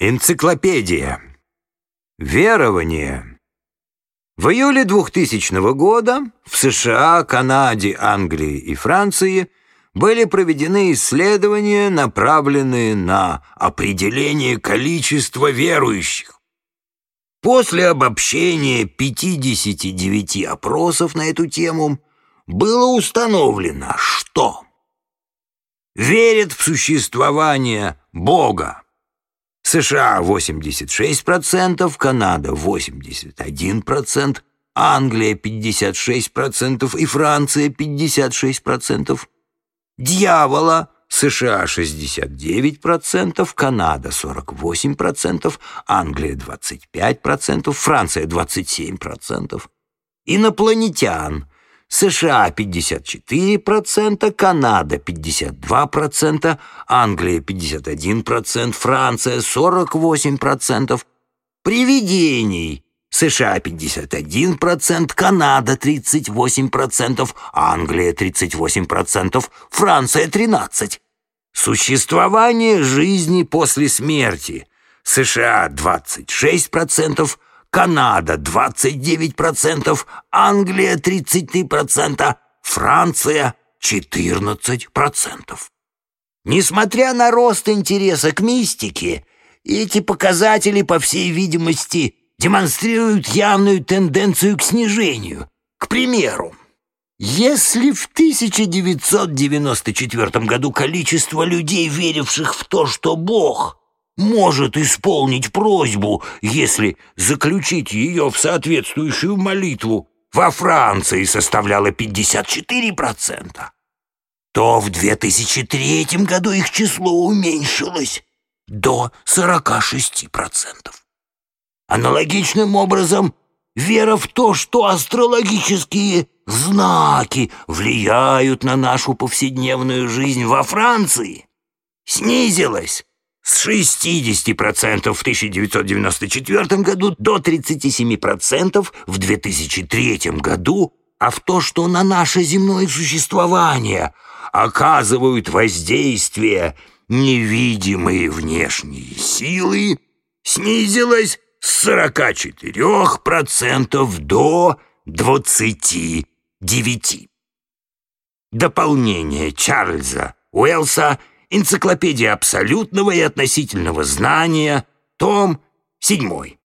Энциклопедия. Верование. В июле 2000 года в США, Канаде, Англии и Франции были проведены исследования, направленные на определение количества верующих. После обобщения 59 опросов на эту тему было установлено, что верят в существование Бога США 86%, Канада 81%, Англия 56% и Франция 56%. Дьявола США 69%, Канада 48%, Англия 25%, Франция 27%. Инопланетян США 54%, Канада 52%, Англия 51%, Франция 48%. Привидений США 51%, Канада 38%, Англия 38%, Франция 13%. Существование жизни после смерти США 26%, Канада 29%, Англия 33%, Франция 14%. Несмотря на рост интереса к мистике, эти показатели, по всей видимости, демонстрируют явную тенденцию к снижению. К примеру, если в 1994 году количество людей, веривших в то, что Бог может исполнить просьбу, если заключить ее в соответствующую молитву, во Франции составляло 54%, то в 2003 году их число уменьшилось до 46%. Аналогичным образом, вера в то, что астрологические знаки влияют на нашу повседневную жизнь во Франции, снизилась с 60% в 1994 году до 37% в 2003 году, а в то, что на наше земное существование оказывают воздействие невидимые внешние силы, снизилось с 44% до 29%. Дополнение Чарльза Уэллса Энциклопедия абсолютного и относительного знания, том 7.